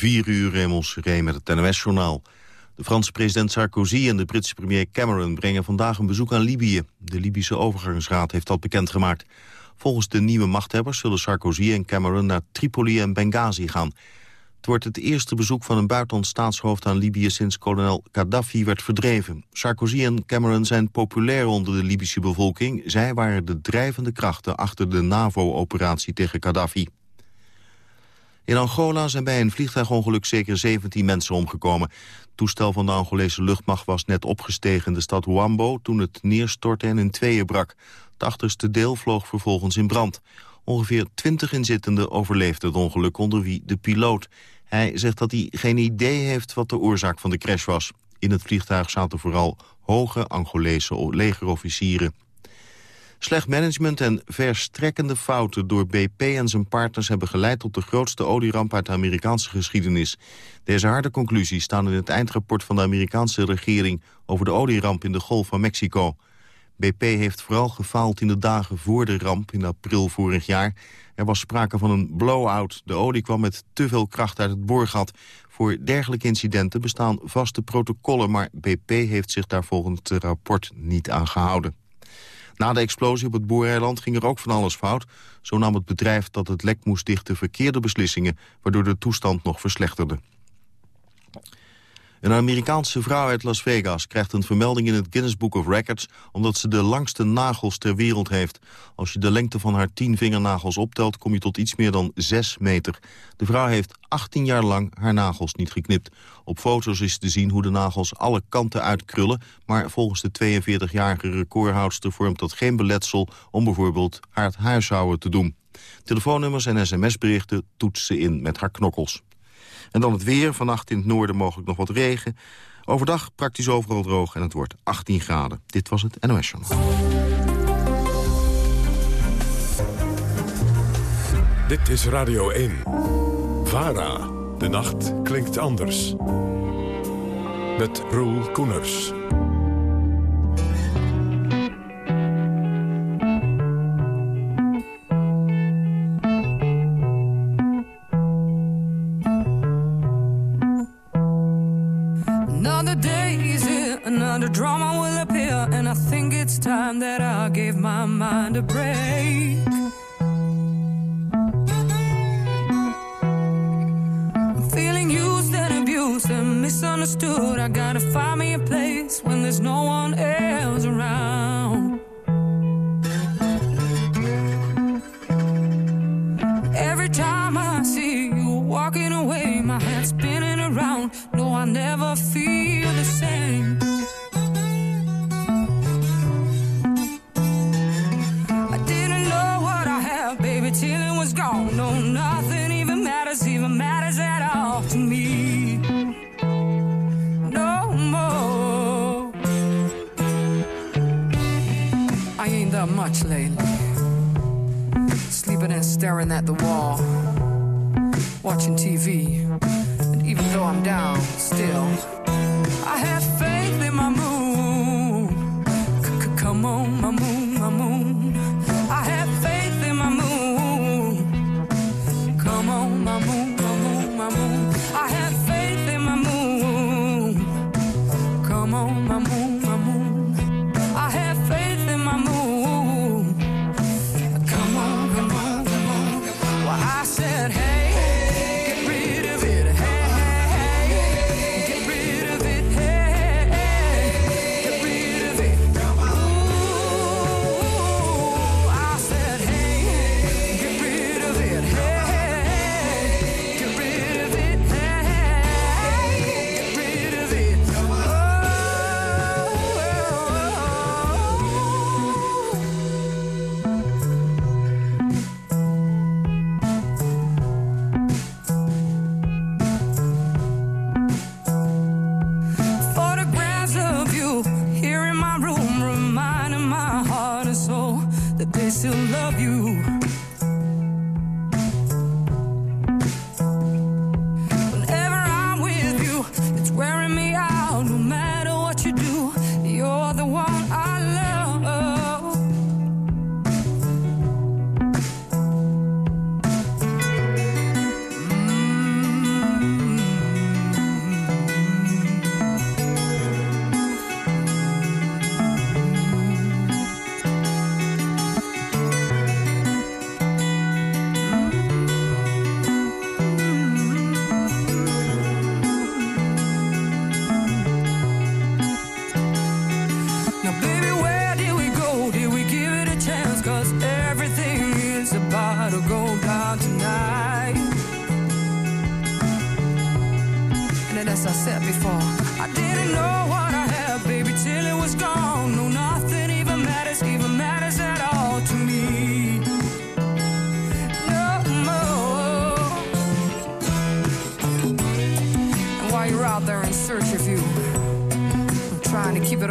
4 uur Remels Ree met het NOS-journaal. De Franse president Sarkozy en de Britse premier Cameron brengen vandaag een bezoek aan Libië. De Libische overgangsraad heeft dat bekendgemaakt. Volgens de nieuwe machthebbers zullen Sarkozy en Cameron naar Tripoli en Benghazi gaan. Het wordt het eerste bezoek van een buitenlands staatshoofd aan Libië sinds kolonel Gaddafi werd verdreven. Sarkozy en Cameron zijn populair onder de Libische bevolking. Zij waren de drijvende krachten achter de NAVO-operatie tegen Gaddafi. In Angola zijn bij een vliegtuigongeluk zeker 17 mensen omgekomen. Het toestel van de Angolese luchtmacht was net opgestegen in de stad Huambo... toen het neerstortte en in tweeën brak. Het achterste deel vloog vervolgens in brand. Ongeveer 20 inzittenden overleefden het ongeluk, onder wie de piloot. Hij zegt dat hij geen idee heeft wat de oorzaak van de crash was. In het vliegtuig zaten vooral hoge Angolese legerofficieren. Slecht management en verstrekkende fouten door BP en zijn partners... hebben geleid tot de grootste olieramp uit de Amerikaanse geschiedenis. Deze harde conclusies staan in het eindrapport van de Amerikaanse regering... over de olieramp in de Golf van Mexico. BP heeft vooral gefaald in de dagen voor de ramp in april vorig jaar. Er was sprake van een blow-out. De olie kwam met te veel kracht uit het boorgat. Voor dergelijke incidenten bestaan vaste protocollen... maar BP heeft zich daar volgens het rapport niet aan gehouden. Na de explosie op het Boereiland ging er ook van alles fout. Zo nam het bedrijf dat het lek moest dichten verkeerde beslissingen... waardoor de toestand nog verslechterde. Een Amerikaanse vrouw uit Las Vegas krijgt een vermelding in het Guinness Book of Records... omdat ze de langste nagels ter wereld heeft. Als je de lengte van haar tien vingernagels optelt... kom je tot iets meer dan 6 meter. De vrouw heeft 18 jaar lang haar nagels niet geknipt. Op foto's is te zien hoe de nagels alle kanten uitkrullen... maar volgens de 42-jarige recordhoudster vormt dat geen beletsel... om bijvoorbeeld haar huishouden te doen. Telefoonnummers en sms-berichten toetsen ze in met haar knokkels. En dan het weer. Vannacht in het noorden mogelijk nog wat regen. Overdag praktisch overal droog en het wordt 18 graden. Dit was het NOS Journal. Dit is Radio 1. VARA. De nacht klinkt anders. Met Roel Koeners. Gave my mind a break. I'm feeling used and abused and misunderstood. I gotta find me a place when there's no one else staring at the wall, watching TV. And even though I'm down, still,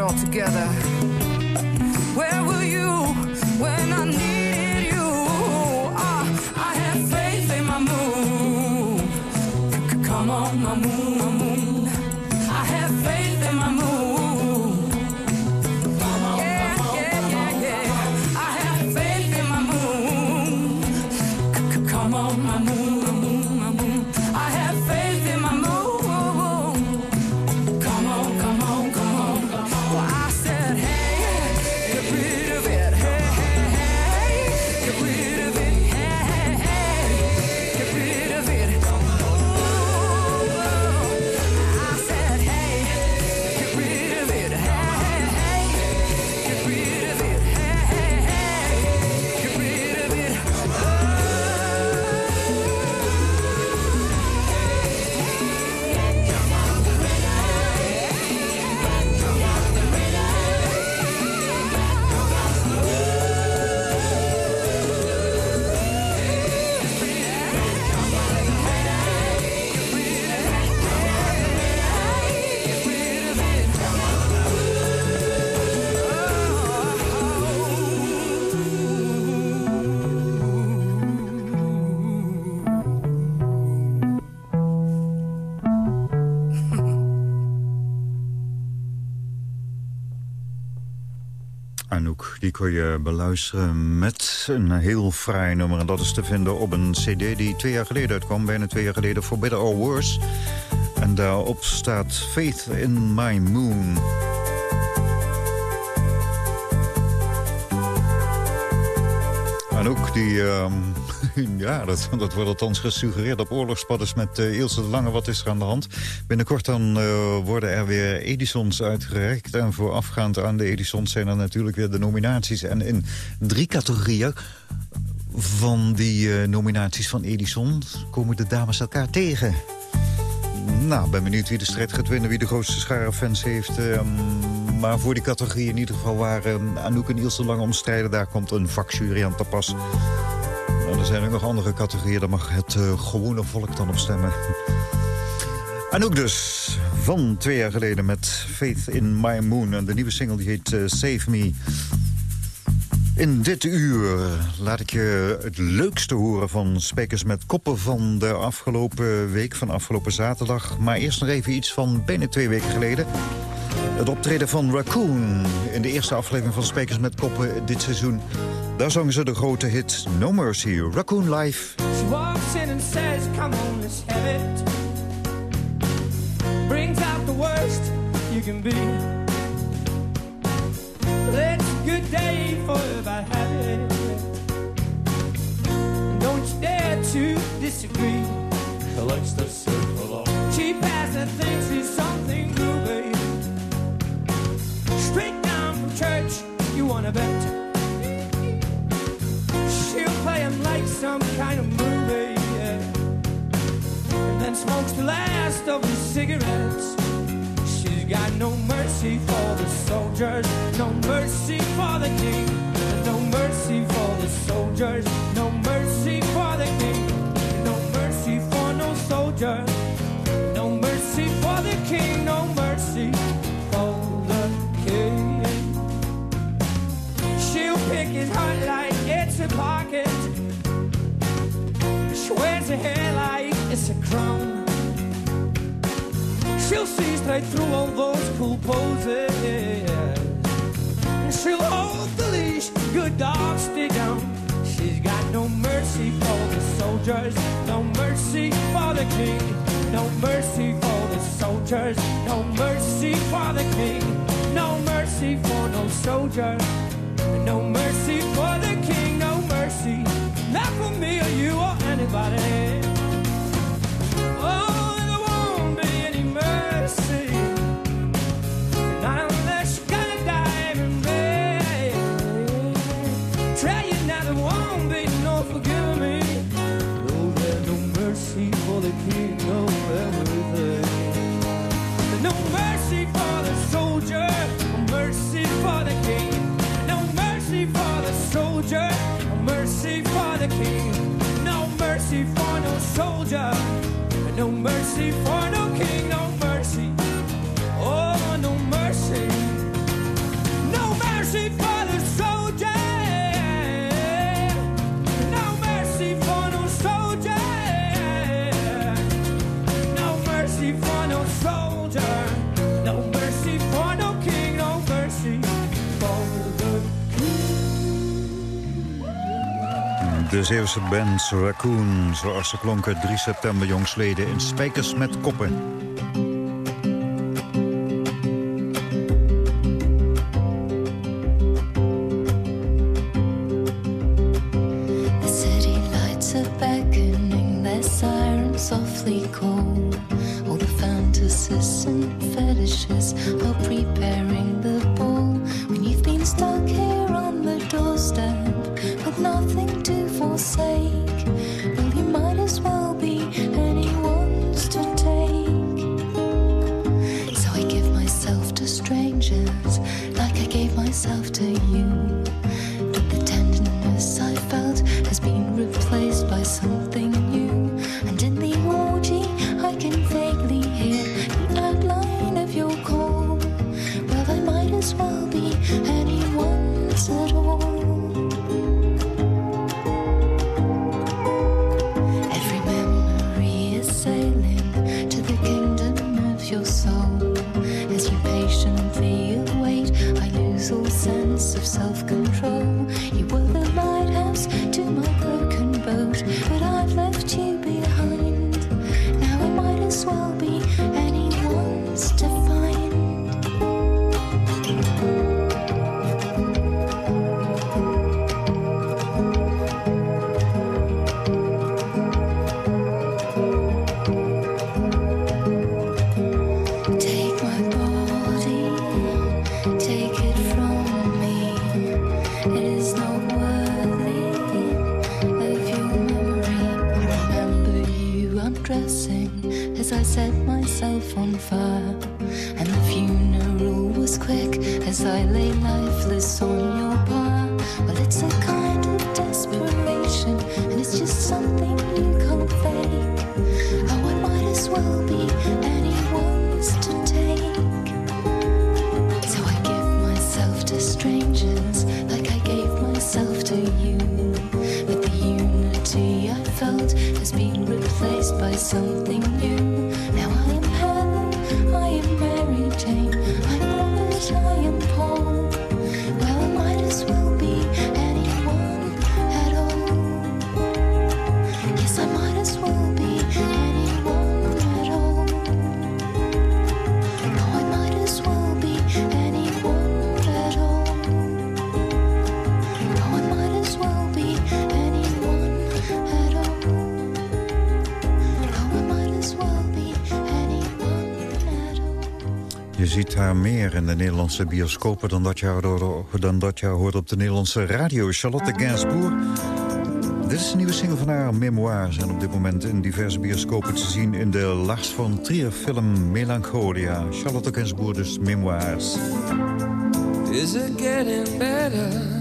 all together. Beluisteren met een heel fraai nummer. En dat is te vinden op een cd die twee jaar geleden uitkwam. Bijna twee jaar geleden, For Better or Worse. En daarop staat Faith in My Moon. Anouk, die... ehm, ja, dat, wordt althans gesuggereerd op oorlogspad is met uh, Ilse de Lange. Wat is er aan de hand? Binnenkort dan eh, worden er weer Edisons uitgereikt. En voorafgaand aan de Edisons zijn er natuurlijk weer de nominaties. En in drie categorieën van die eh, nominaties van Edison komen de dames elkaar tegen. Nou, ben benieuwd wie de strijd gaat winnen, wie de grootste schare fans heeft. ehm, maar voor die categorie in ieder geval waar ehm, Anouk en Ilse Lange om strijden... daar komt een vakjury aan te pas. Nou, er zijn ook nog andere categorieën, daar mag het eh, gewone volk dan op stemmen. Anouk dus, van twee jaar geleden met Faith in My Moon. En de nieuwe single die heet eh, Save Me. In dit uur laat ik je het leukste horen van Spekers met Koppen van de afgelopen week, van afgelopen zaterdag. Maar eerst nog even iets van bijna twee weken geleden. Het optreden van Raccoon in de eerste aflevering van Spekers met Koppen dit seizoen. Daar zongen ze de grote hit No Mercy, Raccoon Life. She walks in and says, Come on, let's have it. Brings out the worst you can be. It's a good day for a bad habit. Don't you dare to disagree. She likes to circle on. Cheap ass and thinks he's something groovy. Straight down from church, you wanna bet. She'll like some kind of movie, yeah. And then smokes the last of his cigarettes. She's got no mercy for the soldiers, no mercy for the king, no mercy for the soldiers, no Her hair it's a crown. She'll see straight through all those cool poses. And she'll hold the leash, good dogs stay down. She's got no mercy for the soldiers, no mercy for the king, no mercy for the soldiers, no mercy for the king, no mercy for no soldier, no mercy for the king, not for me or you or anybody. soldier, no mercy for no De Zeeuwse band Raccoon, zoals ze klonken 3 september jongsleden in Spijkers met Koppen. you. meer in de Nederlandse bioscopen... dan dat je hoort, dan dat je hoort op de Nederlandse radio. Charlotte Gainsbourg. Dit is een nieuwe single van haar, Memoirs. En op dit moment in diverse bioscopen te zien... in de Lars van Trier film Melancholia. Charlotte Gainsbourg dus Memoirs. Is it getting better?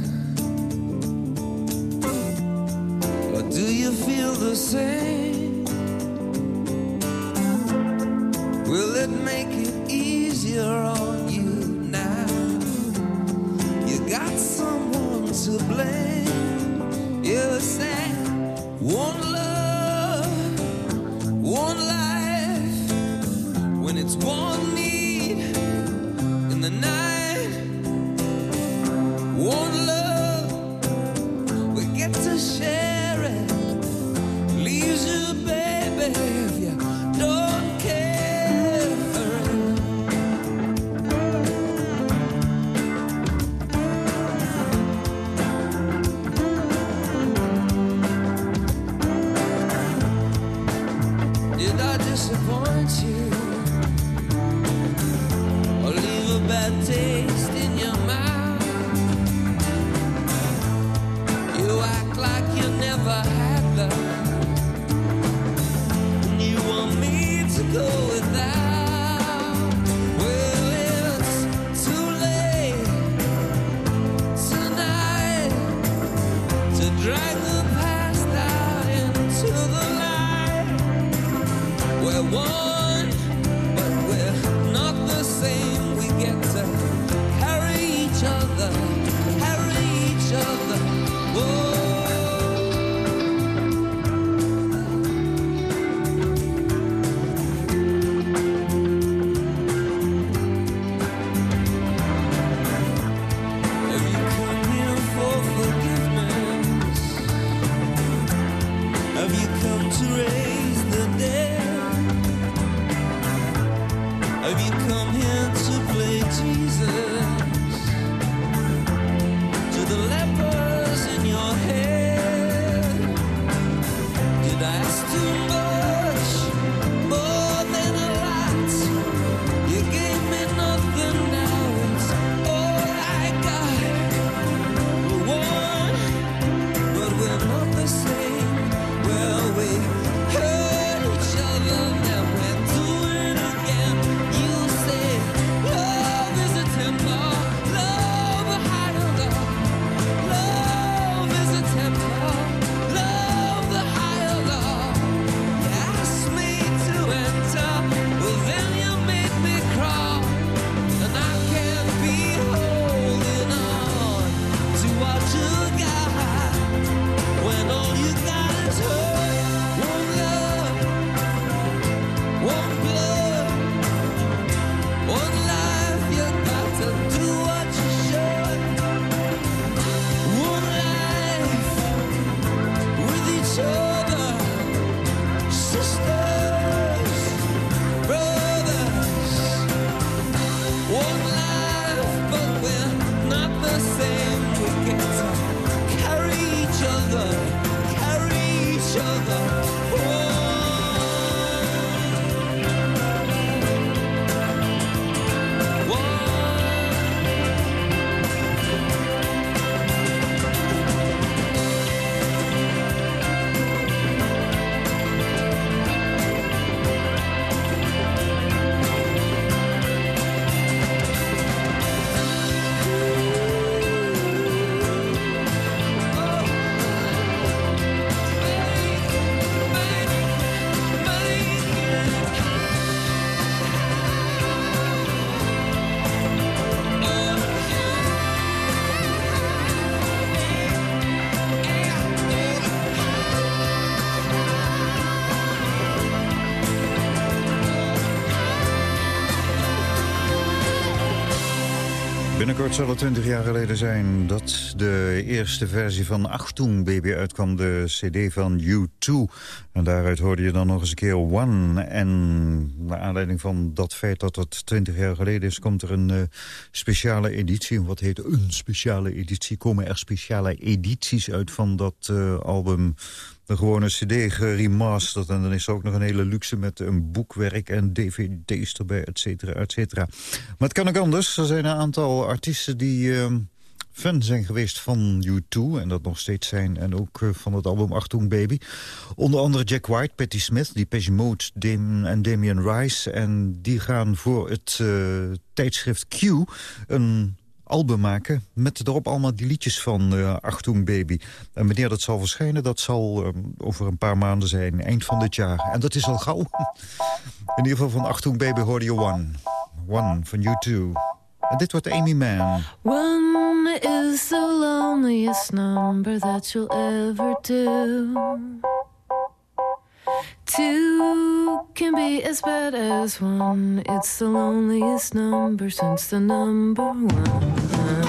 Binnenkort zal het 20 jaar geleden zijn dat de eerste versie van Achtung Baby uitkwam. De cd van U2. En daaruit hoorde je dan nog eens een keer One. En naar aanleiding van dat feit dat het 20 jaar geleden is... komt er een eh, speciale editie. Wat heet een speciale editie? Komen er speciale edities uit van dat eh, album... De gewone cd geremasterd. En dan is er ook nog een hele luxe met een boekwerk en dvd's erbij, et cetera, et cetera. Maar het kan ook anders. Er zijn een aantal artiesten die ehm, fan zijn geweest van U2. En dat nog steeds zijn. En ook eh, van het album Achtung Baby. Onder andere Jack White, Patti Smith, Depeche Mode Dam en Damien Rice. En die gaan voor het eh, tijdschrift Q een album maken met erop allemaal die liedjes van eh Achtung Baby. En wanneer dat zal verschijnen, dat zal over een paar maanden zijn, eind van dit jaar. En dat is al gauw. In ieder geval van Achtung Baby hoorde je One. One van U2. Dit wordt Amy Mann. One is the loneliest number that you'll ever do. Two can be as bad as one. It's the loneliest number since the number one.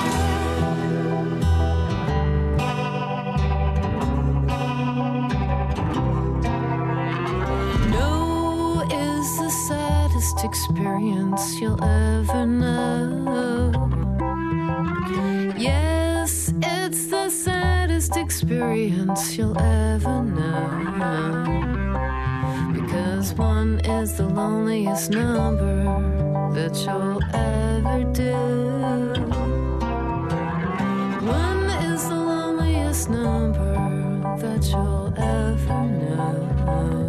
Saddest experience you'll ever know. Yes, it's the saddest experience you'll ever know. Because one is the loneliest number that you'll ever do. One is the loneliest number that you'll ever know.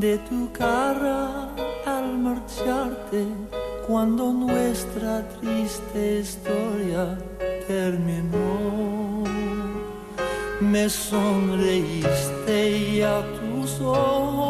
de tu cara al marcharte cuando nuestra triste historia terminó. Me sonreíste y a tus ojos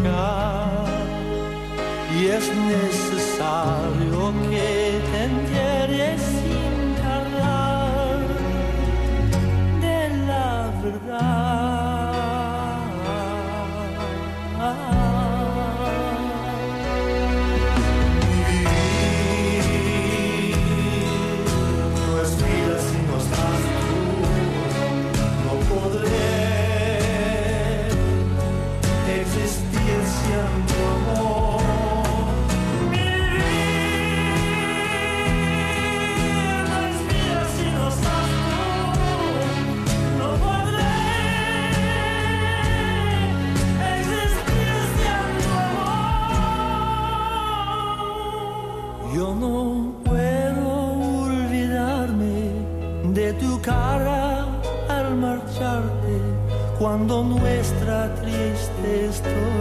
marchar. Y es necesario cuando nuestra triste historia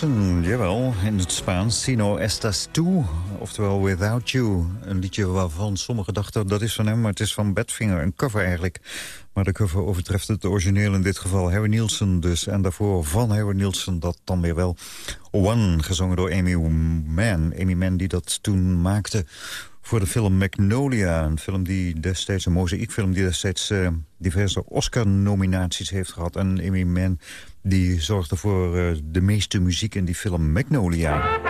Jawel, in het Spaans. Sino estas tú, oftewel Without You. Een liedje waarvan sommigen dachten dat is van hem, maar het is van Badfinger. Een cover eigenlijk. Maar de cover overtreft het origineel in dit geval Harry Nielsen dus. En daarvoor van Harry Nielsen dat dan weer wel. One, gezongen door Amy Mann. Amy Mann die dat toen maakte voor de film Magnolia. Een film die destijds, een mozaïekfilm die destijds eh, diverse Oscar-nominaties heeft gehad. En Amy Mann die zorgde voor eh, de meeste muziek in die film Magnolia.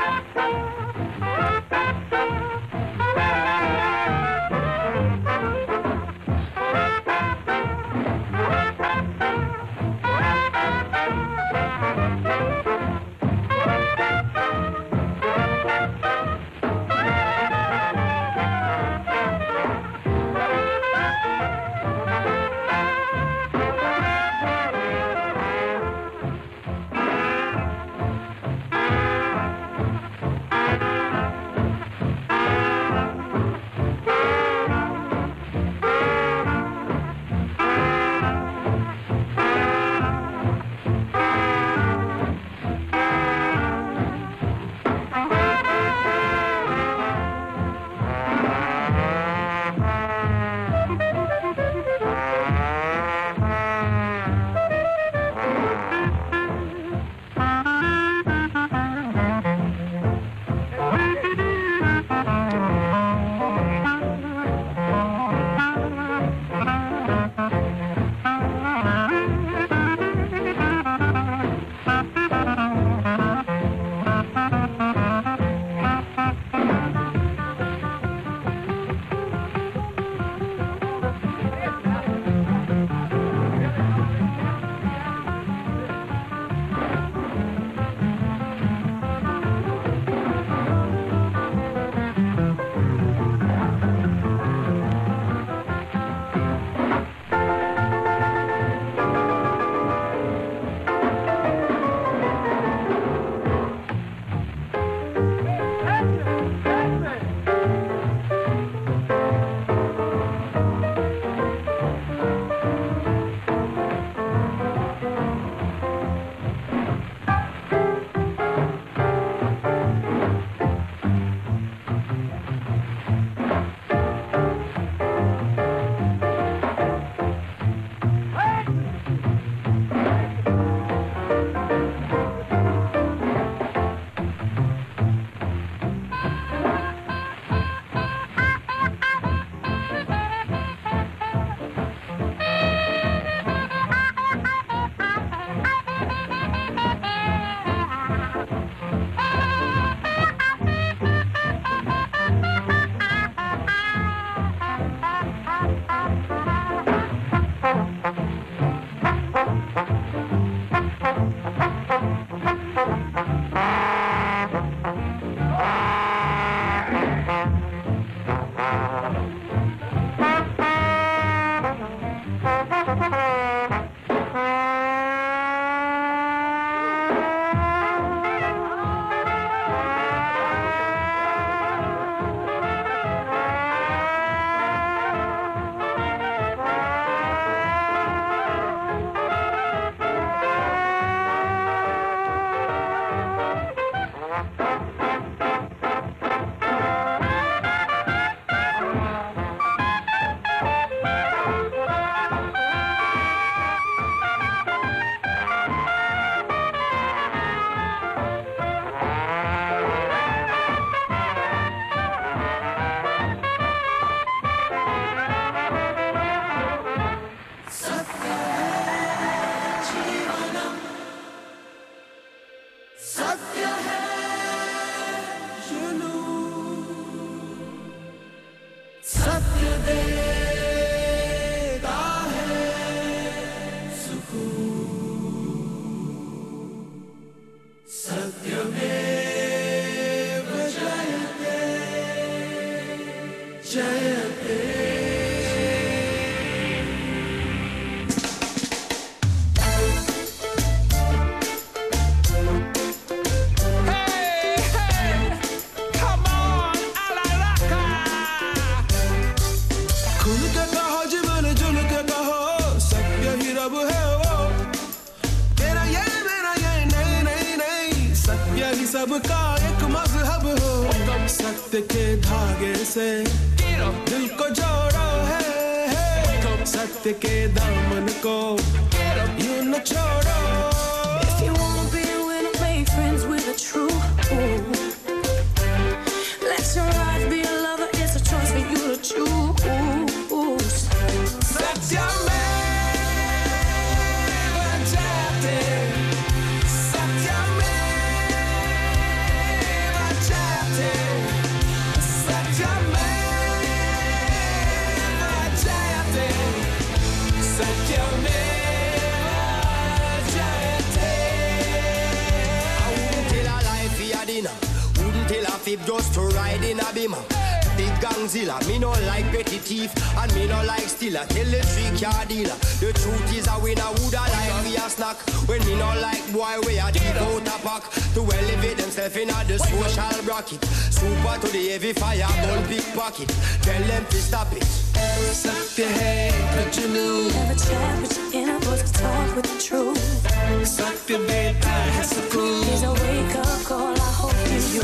No tell the three car dealer The truth is a winner woulda like me a snack. When me no like boy we a deep out a pack. To elevate themself in a the social bracket. Super to the heavy fire, gun pickpocket. Tell them to stop it. Slap your head, put your new. Never a chat with your inner voice, talk with the truth. Slap your bed, I have some cool. Here's a wake up call, I hope you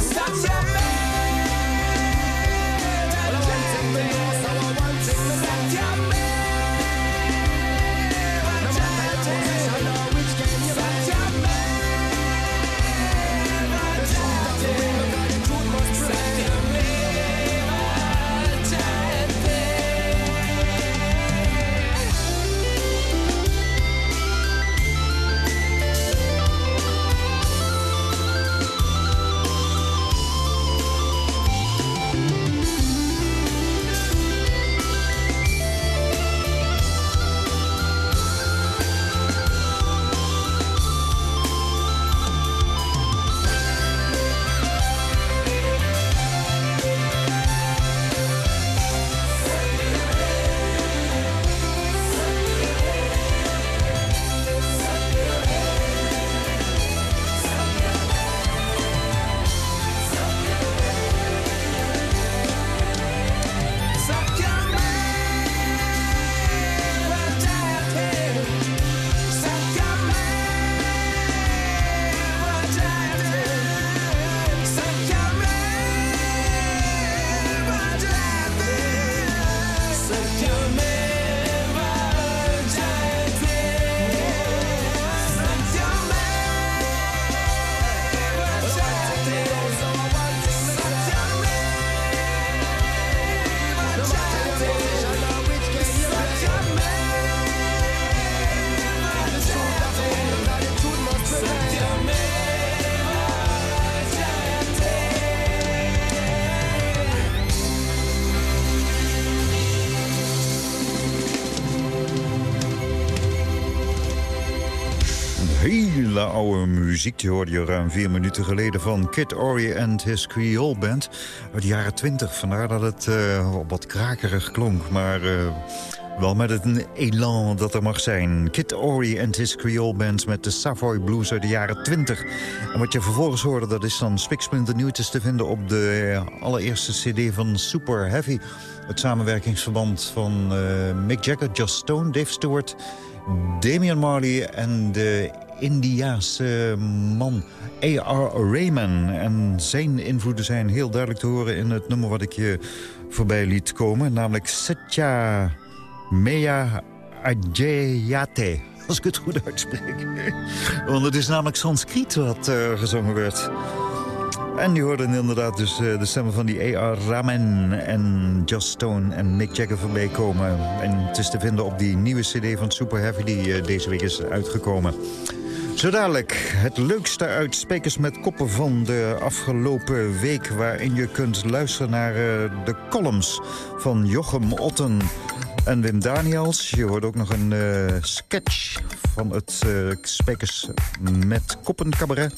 Cause I got me Die hoorde je ruim vier minuten geleden van Kid Ory and his Creole Band. Uit de jaren twintig. Vandaar dat het uh, wat krakerig klonk. Maar uh, wel met het elan dat er mag zijn. Kid Ory and his Creole Band met de Savoy Blues uit de jaren 20. En wat je vervolgens hoorde, dat is dan Spiksplinter Nieuwtjes te vinden... op de allereerste cd van Super Heavy. Het samenwerkingsverband van Mick Jagger, Joss Stone, Dave Stewart... Damian Marley en de Indiaanse man A.R. Rayman. En zijn invloeden zijn heel duidelijk te horen in het nummer wat ik je voorbij liet komen. Namelijk Setya Mea Ajayate. Als ik het goed uitspreek. Want het is namelijk Sanskriet wat uh, gezongen werd. En die hoorden inderdaad dus uh, de stemmen van die A.R. Ramen en Just Stone en Mick Jagger voorbij komen. En het is te vinden op die nieuwe cd van Super Heavy die uh, deze week is uitgekomen. Zo dadelijk het leukste uit Spekers met Koppen van de afgelopen week... waarin je kunt luisteren naar uh, de columns van Jochem Otten en Wim Daniels. Je hoort ook nog een uh, sketch van het uh, Spekers met Koppen cabaret.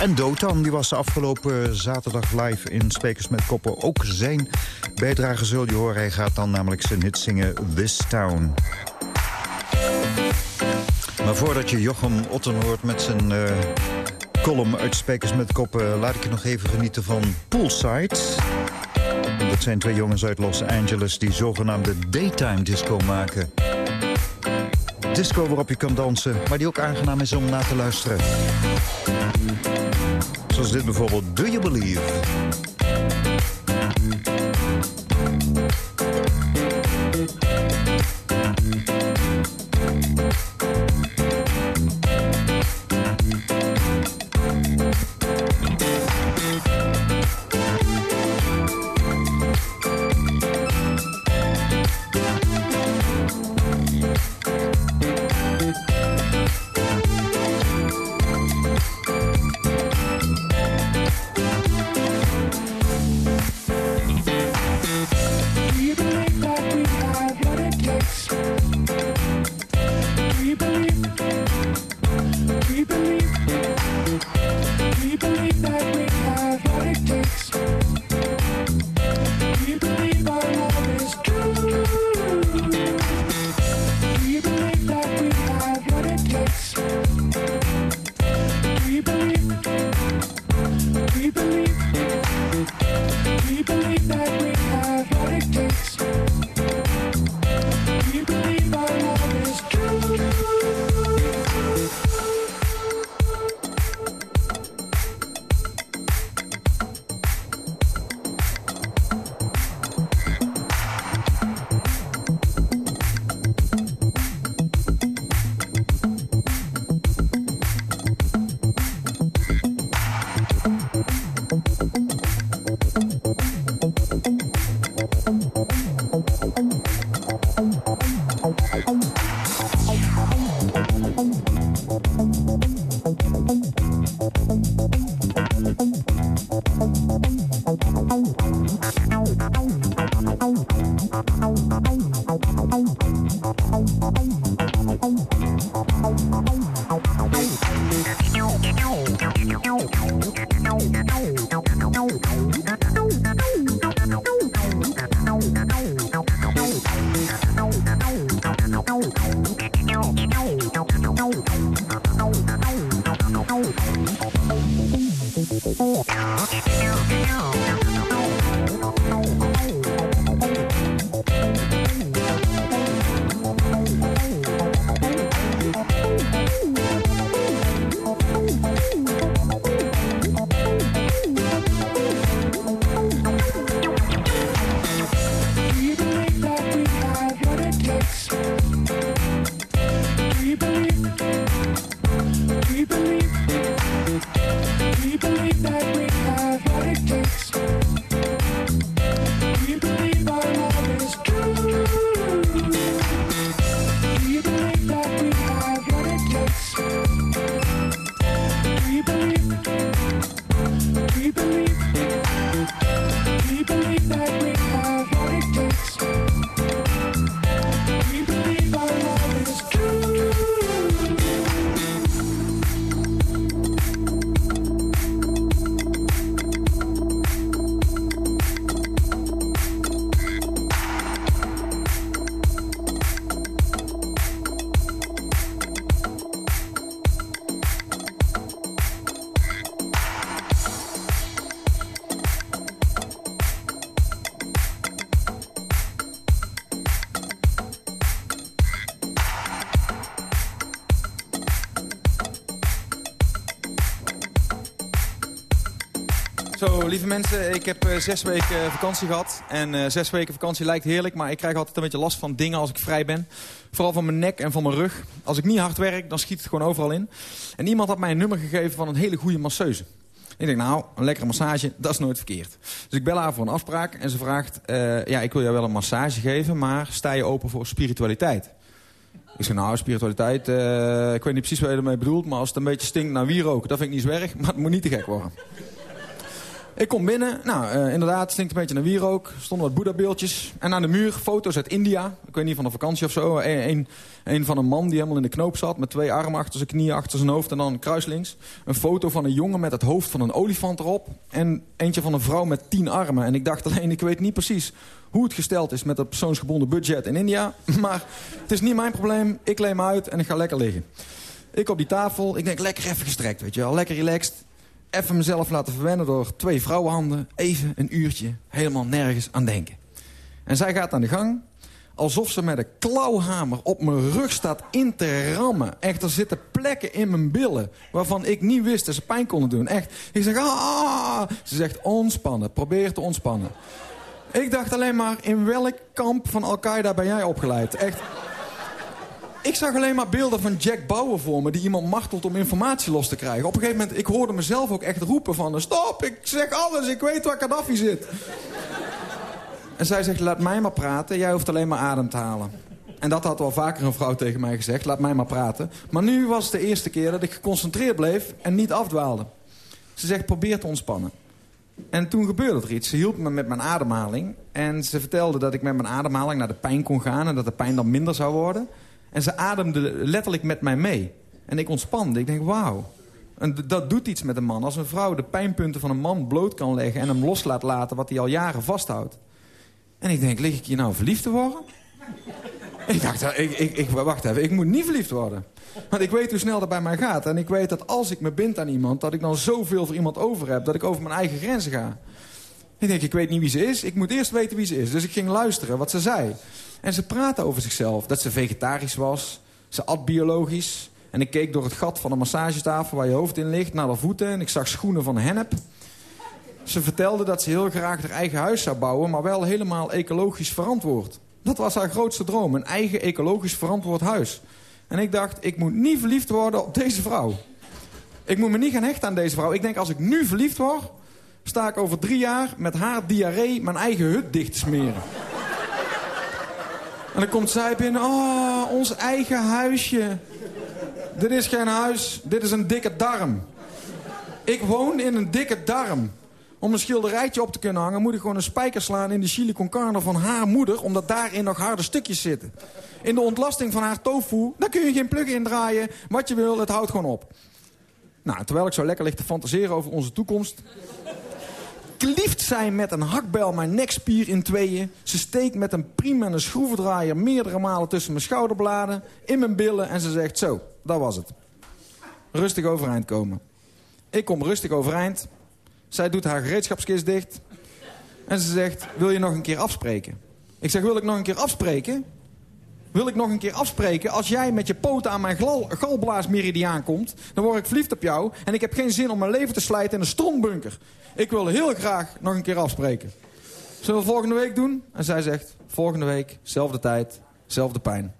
En Dotan, die was de afgelopen zaterdag live in Spekers met Koppen. Ook zijn bijdrage zul je horen. Hij gaat dan namelijk zijn hit zingen This Town. Maar voordat je Jochem Otten hoort met zijn column uit Spekers met Koppen... laat ik je nog even genieten van Poolside. Dat zijn twee jongens uit Los Angeles die zogenaamde daytime disco maken. Disco waarop je kan dansen, maar die ook aangenaam is om naar te luisteren. Zoals dit bijvoorbeeld Do You Believe? Mensen, ik heb eh, zes weken vakantie gehad. En eh, zes weken vakantie lijkt heerlijk, maar ik krijg altijd een beetje last van dingen als ik vrij ben. Vooral van mijn nek en van mijn rug. Als ik niet hard werk, dan schiet het gewoon overal in. En iemand had mij een nummer gegeven van een hele goede masseuse. Ik denk, nou, een lekkere massage, dat is nooit verkeerd. Dus ik bel haar voor een afspraak en ze vraagt... eh, ja, ik wil jou wel een massage geven, maar sta je open voor spiritualiteit? Ik zeg, nou, spiritualiteit, ik weet niet precies wat je ermee bedoelt... maar als het een beetje stinkt naar wierook, dat vind ik niet zo erg... maar het moet niet te gek worden. Ik kom binnen, nou eh, inderdaad, stinkt een beetje naar wierook. Er stonden wat boeddha-beeldjes. En aan de muur foto's uit India. Ik weet niet, van een vakantie of zo. Een, een, een van een man die helemaal in de knoop zat... met twee armen achter zijn knieën, achter zijn hoofd en dan kruislinks. Een foto van een jongen met het hoofd van een olifant erop. En eentje van een vrouw met tien armen. En ik dacht alleen, ik weet niet precies hoe het gesteld is... met het persoonsgebonden budget in India. Maar het is niet mijn probleem. Ik leem me uit en ik ga lekker liggen. Ik op die tafel, ik denk lekker even gestrekt, weet je wel. Lekker relaxed even mezelf laten verwennen door twee vrouwenhanden. Even een uurtje, helemaal nergens aan denken. En zij gaat aan de gang, alsof ze met een klauwhamer op mijn rug staat in te rammen. Echt, er zitten plekken in mijn billen waarvan ik niet wist dat ze pijn konden doen. Echt, ik zeg, ah! Ze zegt, ontspannen, probeer te ontspannen. Ik dacht alleen maar, in welk kamp van Al-Qaeda ben jij opgeleid? Echt... Ik zag alleen maar beelden van Jack Bauer voor me... die iemand martelt om informatie los te krijgen. Op een gegeven moment, ik hoorde mezelf ook echt roepen van... stop, ik zeg alles, ik weet waar Gaddafi zit. en zij zegt, laat mij maar praten, jij hoeft alleen maar adem te halen. En dat had wel vaker een vrouw tegen mij gezegd, laat mij maar praten. Maar nu was het de eerste keer dat ik geconcentreerd bleef en niet afdwaalde. Ze zegt, probeer te ontspannen. En toen gebeurde er iets. Ze hielp me met mijn ademhaling. En ze vertelde dat ik met mijn ademhaling naar de pijn kon gaan... en dat de pijn dan minder zou worden... En ze ademde letterlijk met mij mee. En ik ontspande. Ik denk, wauw. En dat doet iets met een man. Als een vrouw de pijnpunten van een man bloot kan leggen... en hem los laat laten wat hij al jaren vasthoudt. En ik denk, lig ik hier nou verliefd te worden? ik dacht, ik, ik, ik, wacht even, ik moet niet verliefd worden. Want ik weet hoe snel dat bij mij gaat. En ik weet dat als ik me bind aan iemand... dat ik dan zoveel voor iemand over heb... dat ik over mijn eigen grenzen ga. Ik denk, ik weet niet wie ze is. Ik moet eerst weten wie ze is. Dus ik ging luisteren wat ze zei. En ze praatte over zichzelf. Dat ze vegetarisch was. Ze at biologisch. En ik keek door het gat van de massagetafel waar je hoofd in ligt... naar haar voeten en ik zag schoenen van hennep. Ze vertelde dat ze heel graag haar eigen huis zou bouwen... maar wel helemaal ecologisch verantwoord. Dat was haar grootste droom. Een eigen ecologisch verantwoord huis. En ik dacht, ik moet niet verliefd worden op deze vrouw. Ik moet me niet gaan hechten aan deze vrouw. Ik denk, als ik nu verliefd word... sta ik over drie jaar met haar diarree mijn eigen hut dicht te smeren. En dan komt zij binnen. Oh, ons eigen huisje. Dit is geen huis, dit is een dikke darm. Ik woon in een dikke darm. Om een schilderijtje op te kunnen hangen... moet ik gewoon een spijker slaan in de chili con carne van haar moeder... omdat daarin nog harde stukjes zitten. In de ontlasting van haar tofu... daar kun je geen plug in draaien. Wat je wil, het houdt gewoon op. Nou, terwijl ik zo lekker lig te fantaseren over onze toekomst... Klieft zij met een hakbel mijn nekspier in tweeën. Ze steekt met een priem en een schroevendraaier meerdere malen tussen mijn schouderbladen, in mijn billen en ze zegt zo, dat was het. Rustig overeind komen. Ik kom rustig overeind. Zij doet haar gereedschapskist dicht. En ze zegt, wil je nog een keer afspreken? Ik zeg, wil ik nog een keer afspreken? Wil ik nog een keer afspreken? Als jij met je poten aan mijn glal- galblaasmeridiaan komt... dan word ik verliefd op jou... en ik heb geen zin om mijn leven te slijten in een strombunker. Ik wil heel graag nog een keer afspreken. Zullen we volgende week doen? En zij zegt, volgende week, zelfde tijd, zelfde pijn.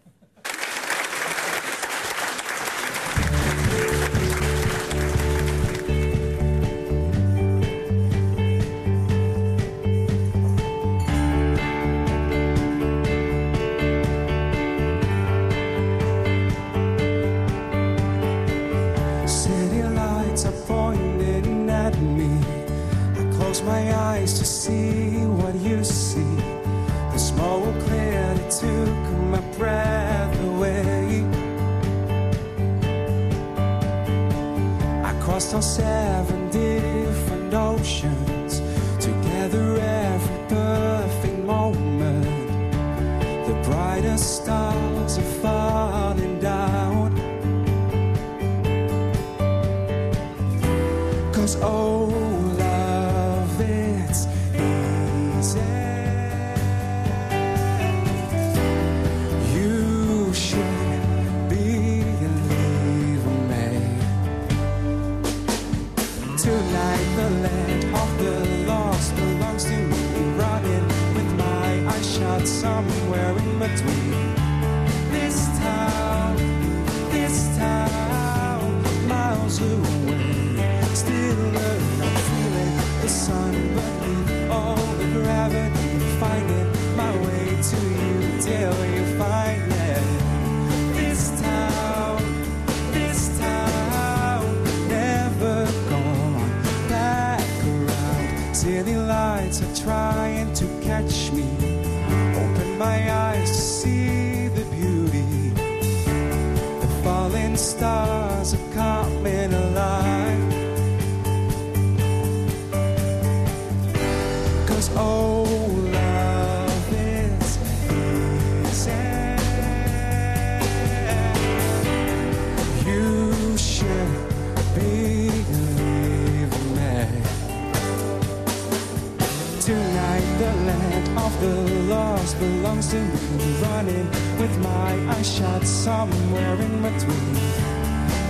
Belongs to me. Running with my eyes shut somewhere in between.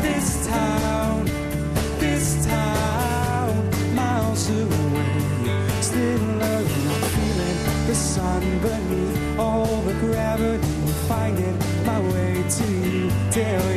This town, this town, miles away. Still alone, I'm feeling the sun beneath all the gravity. Finding my way to you till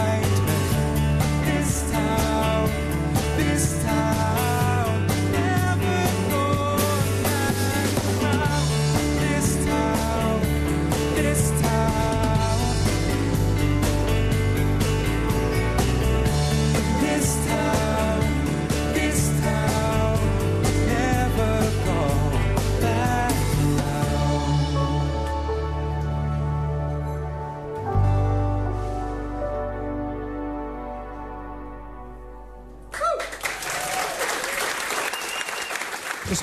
right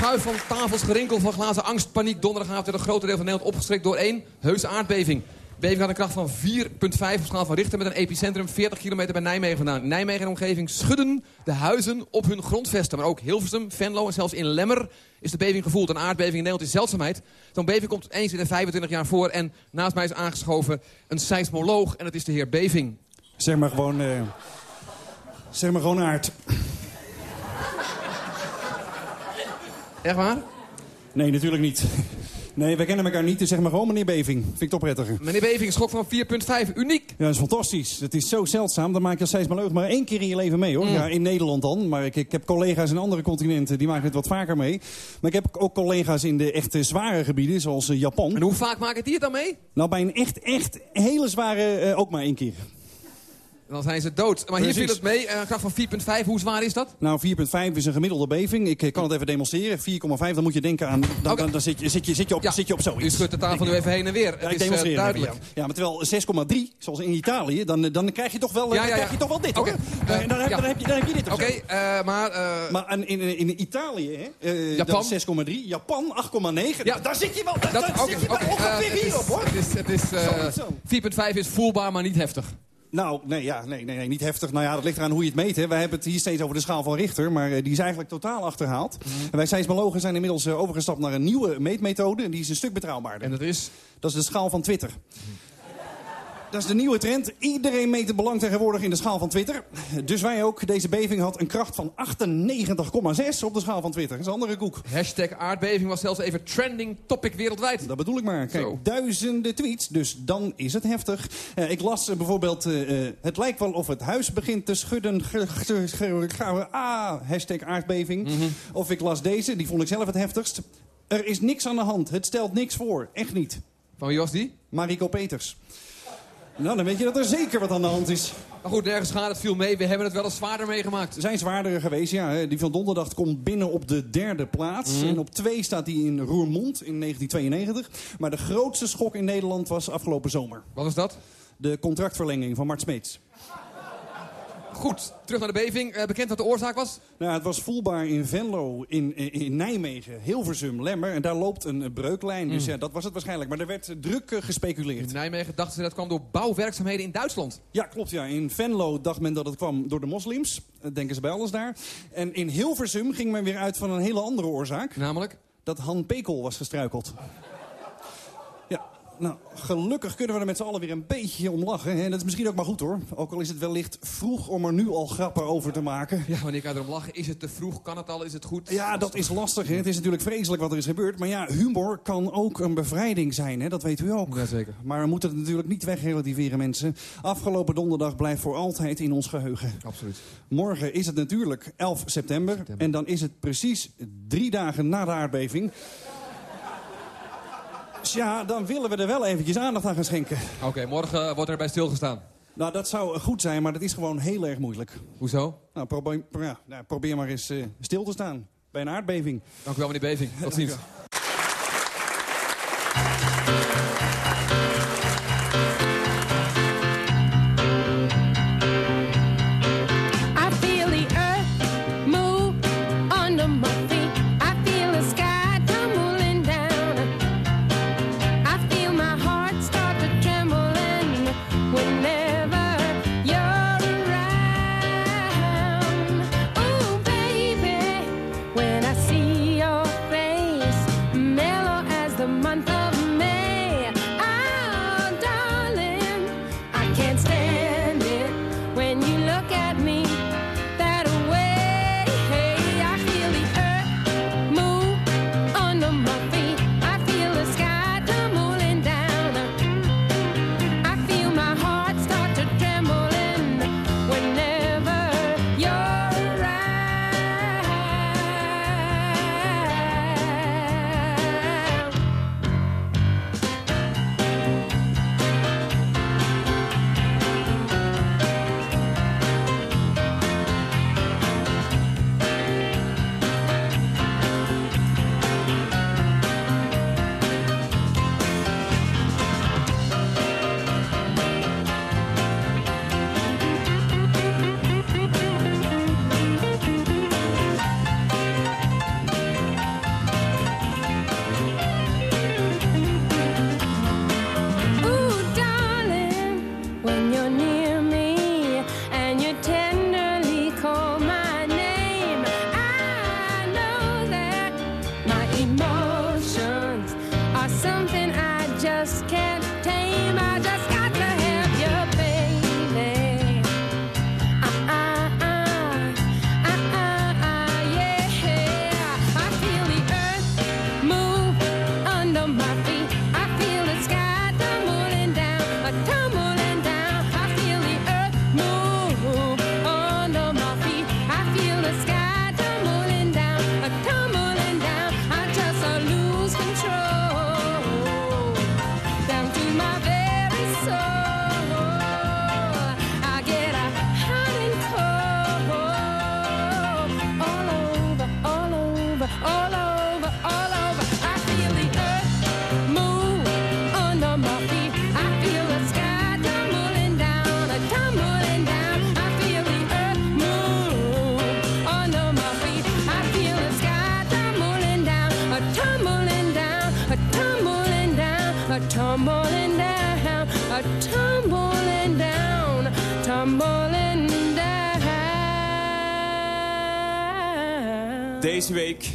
Geschuif van tafels, gerinkel van glazen, angst, paniek. Donderdagavond werd een groot deel van Nederland opgestrekt door één heuse aardbeving. Beving had een kracht van 4,5 op schaal van Richter... met een epicentrum 40 kilometer bij Nijmegen vandaan. Nijmegen en omgeving schudden de huizen op hun grondvesten. Maar ook Hilversum, Venlo en zelfs in Lemmer is de beving gevoeld. Een aardbeving in Nederland is zeldzaamheid. Zo'n beving komt eens in de 25 jaar voor. En naast mij is aangeschoven een seismoloog en dat is de heer Beving. Zeg maar gewoon... eh, zeg maar gewoon aard. Echt waar? Nee, natuurlijk niet. Nee, wij kennen elkaar niet, dus zeg maar gewoon meneer Beving. Vind ik toch prettiger. Meneer Beving, schok van 4,5. Uniek. Ja, dat is fantastisch. Het is zo zeldzaam. Dan maak je als seismoloog maar één keer in je leven mee, hoor. Mm. Ja, in Nederland dan. Maar ik, ik heb collega's in andere continenten, die maken het wat vaker mee. Maar ik heb ook collega's in de echte zware gebieden, zoals eh, Japan. En hoe vaak maken die het dan mee? Nou, bij een echt, echt hele zware eh, ook maar één keer. Dan zijn ze dood. Maar hier Precies. viel het mee. Een kracht van 4,5. Hoe zwaar is dat? Nou, 4,5 is een gemiddelde beving. Ik eh, kan het even demonstreren. 4,5, dan moet je denken aan... Dan, dan, dan zit, je, zit, je, zit, je op, zit je op zoiets. U schudt de tafel nu even heen en weer. Ja, het ik is eh, demonstreer even, duidelijk. ja. ja, maar terwijl 6,3, zoals in Italië, dan, eh, dan krijg je toch wel, eh, Ja, dan ja, ja. Krijg je toch wel dit, Oké. hoor. Dan, dan, heb, ja. dan, heb je, dan heb je dit Oké, zo. eh, maar... eh, Maar in, in, in Italië, hè, eh, Japan? dat is 6,3. Japan 8,9. Ja. Daar zit je wel, daar, dat, daar zit je wel eh, ongeveer hierop, hoor. Het is, het is, eh, Zo, 4,5 is voelbaar, maar niet heftig. Nou, nee, ja, nee, nee, nee, niet heftig. Nou ja, dat ligt eraan hoe je het meet. Hè. Wij hebben het hier steeds over de schaal van Richter, maar eh, die is eigenlijk totaal achterhaald. Mhm. En wij seismologen zijn inmiddels eh, overgestapt naar een nieuwe meetmethode. En die is een stuk betrouwbaarder. En dat is? Dat is de schaal van Twitter. Dat is de nieuwe trend. Iedereen meet het belang tegenwoordig in de schaal van Twitter. Dus wij ook. Deze beving had een kracht van 98,6 op de schaal van Twitter. Dat is een andere koek. Hashtag aardbeving was zelfs even trending topic wereldwijd. Dat bedoel ik maar. Kijk, Zo. duizenden tweets, dus dan is het heftig. Eh, ik las eh, bijvoorbeeld, eh, het lijkt wel of het huis begint te schudden. Ge- Ah, hashtag aardbeving. Mhm. Of ik las deze, die vond ik zelf het heftigst. Er is niks aan de hand, het stelt niks voor. Echt niet. Van wie was die? Mariko Peters. Nou, dan weet je dat er zeker wat aan de hand is. Maar goed, nergens schade, het viel mee. We hebben het wel eens zwaarder meegemaakt. Er zijn zwaardere geweest, ja. Die van donderdag komt binnen op de derde plaats. Mhm. En op twee staat die in Roermond in 1992. Maar de grootste schok in Nederland was afgelopen zomer. Wat was dat? De contractverlenging van Mart Smeets. Goed, terug naar de beving. Eh, bekend wat de oorzaak was? Nou, het was voelbaar in Venlo, in, in, in Nijmegen, Hilversum, Lemmer. En daar loopt een eh, breuklijn. Dus Mm. ja, dat was het waarschijnlijk. Maar er werd druk eh, gespeculeerd. In Nijmegen dachten ze dat kwam door bouwwerkzaamheden in Duitsland. Ja, klopt. Ja. In Venlo dacht men dat het kwam door de moslims. Dat denken ze bij alles daar. En in Hilversum ging men weer uit van een hele andere oorzaak. Namelijk? Dat Han Pekel was gestruikeld. Nou, gelukkig kunnen we er met z'n allen weer een beetje om lachen. En dat is misschien ook maar goed hoor. Ook al is het wellicht vroeg om er nu al grappen over te maken. Ja, wanneer kan je erom lachen? Is het te vroeg? Kan het al? Is het goed? Ja, dat is lastig. Hè. Het is natuurlijk vreselijk wat er is gebeurd. Maar ja, humor kan ook een bevrijding zijn. Hè. Dat weet u ook. Jazeker. Maar we moeten het natuurlijk niet wegrelativeren, mensen. Afgelopen donderdag blijft voor altijd in ons geheugen. Absoluut. Morgen is het natuurlijk 11 september. En dan is het precies drie dagen na de aardbeving. Dus ja, dan willen we er wel eventjes aandacht aan gaan schenken. Oké, morgen wordt er bij stilgestaan. Nou, dat zou goed zijn, maar dat is gewoon heel erg moeilijk. Hoezo? Nou, probeer, ja, nou, probeer maar eens eh, stil te staan bij een aardbeving. Dank u wel, meneer Beving. Tot ziens.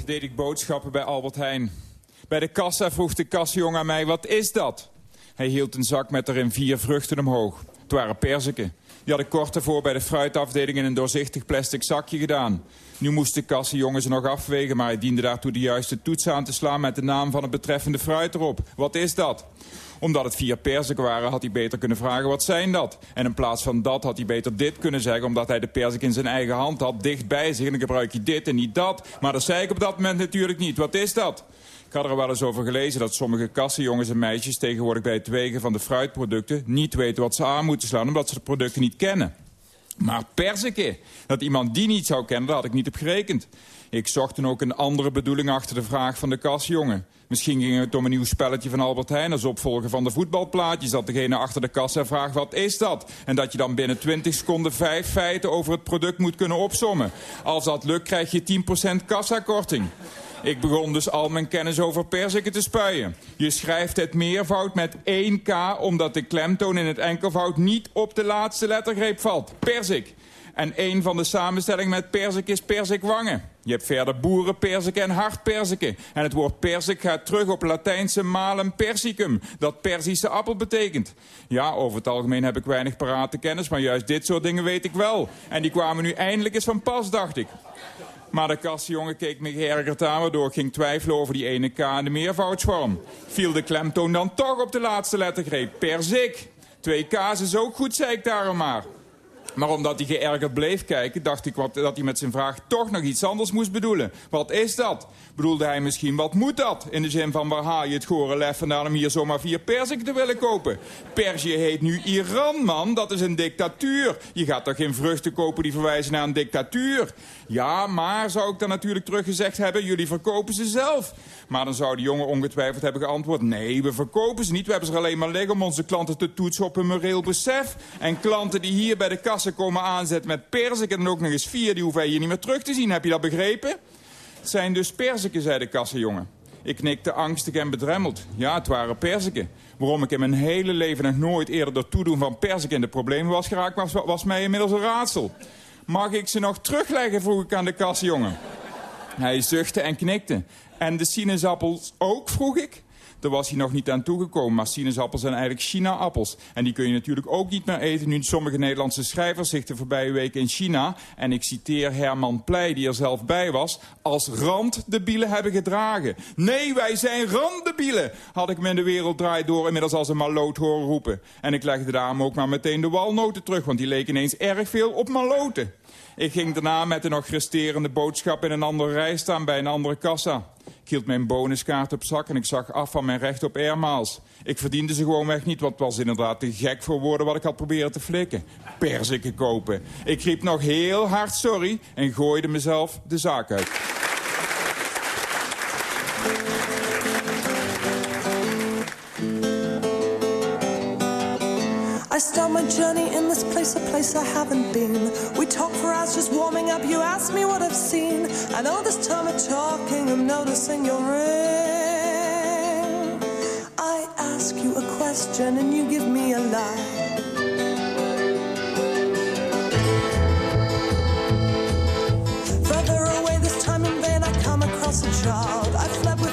Deed ik boodschappen bij Albert Heijn. Bij de kassa vroeg de kassenjongen aan mij, wat is dat? Hij hield een zak met erin vier vruchten omhoog. Het waren perziken. Die had ik kort daarvoor bij de fruitafdeling in een doorzichtig plastic zakje gedaan. Nu moest de kassenjongen ze nog afwegen, maar hij diende daartoe de juiste toets aan te slaan met de naam van het betreffende fruit erop. Wat is dat? Omdat het vier perziken waren, had hij beter kunnen vragen wat zijn dat? En in plaats van dat had hij beter dit kunnen zeggen... omdat hij de perzik in zijn eigen hand had, dicht bij zich. En dan gebruik je dit en niet dat. Maar dat zei ik op dat moment natuurlijk niet. Wat is dat? Ik had er wel eens over gelezen dat sommige kassenjongens en meisjes... tegenwoordig bij het wegen van de fruitproducten niet weten wat ze aan moeten slaan... omdat ze de producten niet kennen. Maar perziken, dat iemand die niet zou kennen, daar had ik niet op gerekend. Ik zocht toen ook een andere bedoeling achter de vraag van de kasjongen. Misschien ging het om een nieuw spelletje van Albert Heijn als opvolger van de voetbalplaatjes. Dat degene achter de kassa vraagt wat is dat? En dat je dan binnen 20 seconden vijf feiten over het product moet kunnen opsommen. Als dat lukt krijg je 10% kassakorting. Ik begon dus al mijn kennis over perziken te spuien. Je schrijft het meervoud met 1k omdat de klemtoon in het enkelvoud niet op de laatste lettergreep valt. Perzik. En een van de samenstellingen met perzik is perzikwangen. Je hebt verder boerenperziken en hartperziken. En het woord perzik gaat terug op Latijnse malum persicum, dat Perzische appel betekent. Ja, over het algemeen heb ik weinig parate kennis, maar juist dit soort dingen weet ik wel. En die kwamen nu eindelijk eens van pas, dacht ik. Maar de kastjongen keek me geërgerd aan, waardoor ik ging twijfelen over die ene K en de meervoudsvorm. Viel de klemtoon dan toch op de laatste lettergreep, perzik. Twee K's is ook goed, zei ik daarom maar. Maar omdat hij geërgerd bleef kijken, dacht ik wat, dat hij met zijn vraag toch nog iets anders moest bedoelen. Wat is dat? Bedoelde hij misschien, wat moet dat? In de zin van, waar haal je het gore lef vandaan om hier zomaar vier perziken te willen kopen? Perzië heet nu Iran, man. Dat is een dictatuur. Je gaat toch geen vruchten kopen die verwijzen naar een dictatuur? Ja, maar, zou ik dan natuurlijk teruggezegd hebben, jullie verkopen ze zelf. Maar dan zou de jongen ongetwijfeld hebben geantwoord... nee, we verkopen ze niet, we hebben ze alleen maar liggen... om onze klanten te toetsen op hun moreel besef. En klanten die hier bij de kassen komen aanzetten met perziken... en ook nog eens vier, die hoeven je niet meer terug te zien. Heb je dat begrepen? Het zijn dus perziken, zei de kassenjongen. Ik knikte angstig en bedremmeld. Ja, het waren perziken. Waarom ik in mijn hele leven nog nooit eerder door toedoen van perziken in de problemen was geraakt... was, was mij inmiddels een raadsel. Mag ik ze nog terugleggen, vroeg ik aan de kassenjongen. Hij zuchtte en knikte. En de sinaasappels ook, vroeg ik. Daar was hij nog niet aan toegekomen, maar sinaasappels zijn eigenlijk China-appels. En die kun je natuurlijk ook niet meer eten nu sommige Nederlandse schrijvers zich de voorbije weken in China... en ik citeer Herman Pleij, die er zelf bij was... als randdebielen hebben gedragen. Nee, wij zijn randdebielen, had ik me in de wereld draai door... inmiddels als een maloot horen roepen. En ik legde daarom ook maar meteen de walnoten terug... want die leken ineens erg veel op maloten. Ik ging daarna met de nog resterende boodschap in een andere rij staan bij een andere kassa. Ik hield mijn bonuskaart op zak en ik zag af van mijn recht op airmaals. Ik verdiende ze gewoonweg niet, want het was inderdaad te gek voor woorden wat ik had proberen te flikken. Perziken kopen. Ik riep nog heel hard sorry en gooide mezelf de zaak uit. Place, a place I haven't been. We talk for hours just warming up. You ask me what I've seen. And all this time of talking, I'm noticing your ring. I ask you a question and you give me a lie. Further away this time in vain, I come across a child. I fled with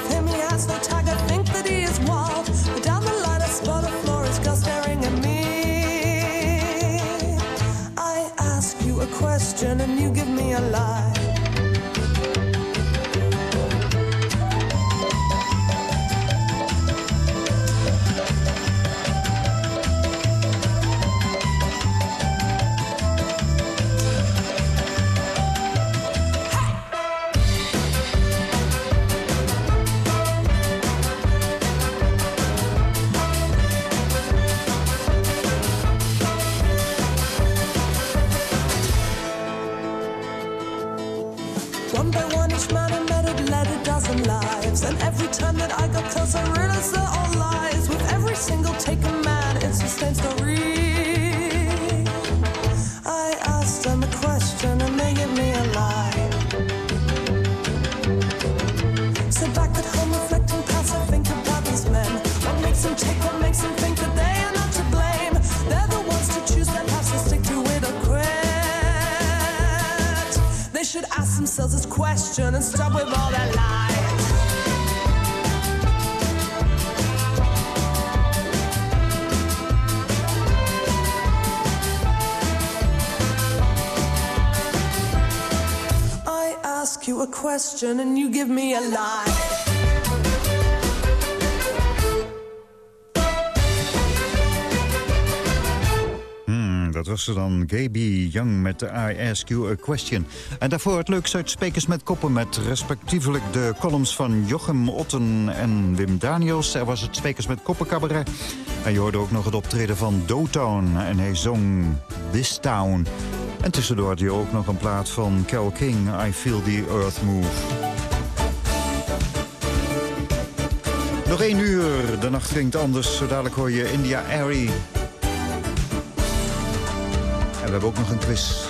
question and you give me a lie. Hmm, dat was ze dan, Gaby Young met de I Ask You A Question. En daarvoor het leukste uit Spekers met Koppen... met respectievelijk de columns van Jochem Otten en Wim Daniels. Er was het Spekers met Koppen cabaret. En je hoorde ook nog het optreden van Dotown. En hij zong This Town. En tussendoor had je ook nog een plaat van Kel King, I Feel The Earth Move. Nog één uur, de nacht klinkt anders. Zo dadelijk hoor je India Airy. En we hebben ook nog een quiz.